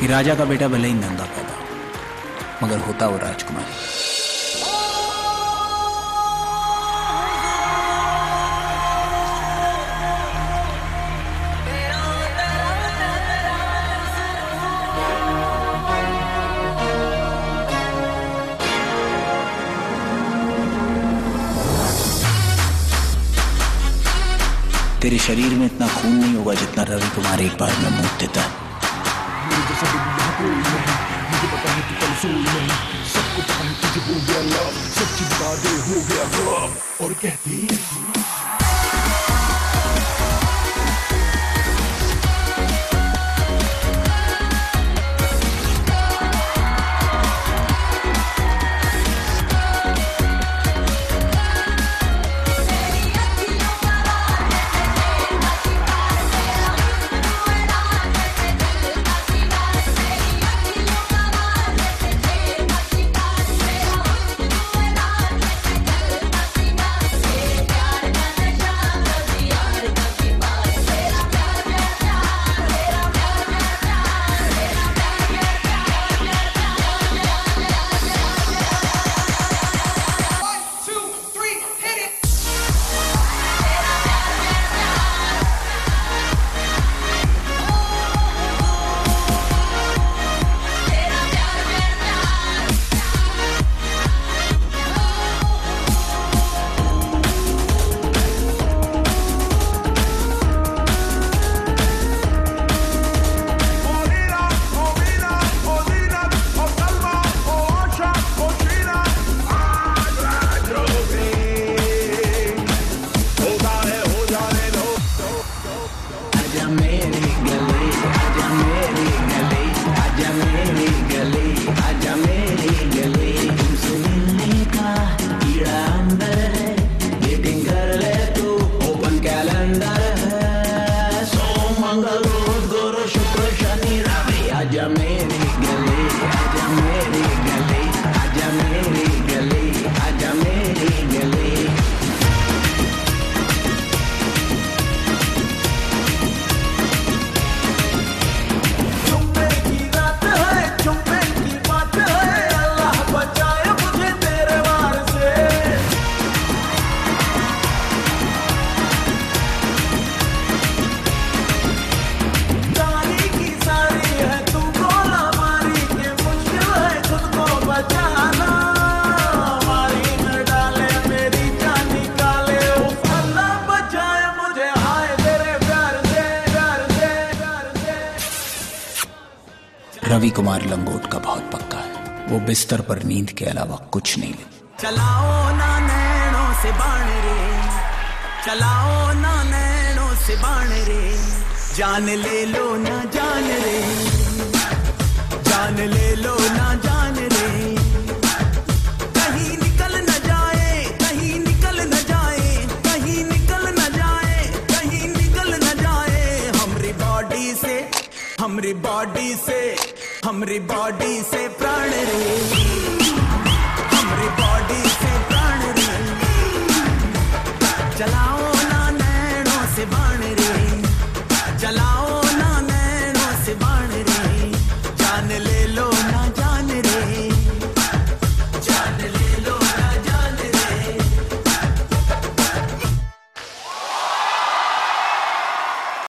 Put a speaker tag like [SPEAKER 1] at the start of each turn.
[SPEAKER 1] कि राजा का बेटा भले ही नंगा पैदा मगर होता वो राजकुमारी। तेरे शरीर में इतना खून नहीं होगा जितना रवि कुमार एक बार में मूत देता है।
[SPEAKER 2] Porque.
[SPEAKER 1] रवि कुमार लंगोट का बहुत पक्का है। वो बिस्तर पर नींद के अलावा कुछ नहीं
[SPEAKER 3] चलाओ ना नैनों से बाण रे। चलाओ ना नैनों से बाण रे। जान ले लो ना जान रे। जान ले लो ना जान रे। कहीं निकल न जाए, कहीं निकल न जाए, कहीं निकल न जाए, कहीं निकल न जाए। हमरी बॉडी से, हमरी बॉडी से। हमरी बॉडी से प्राण रे।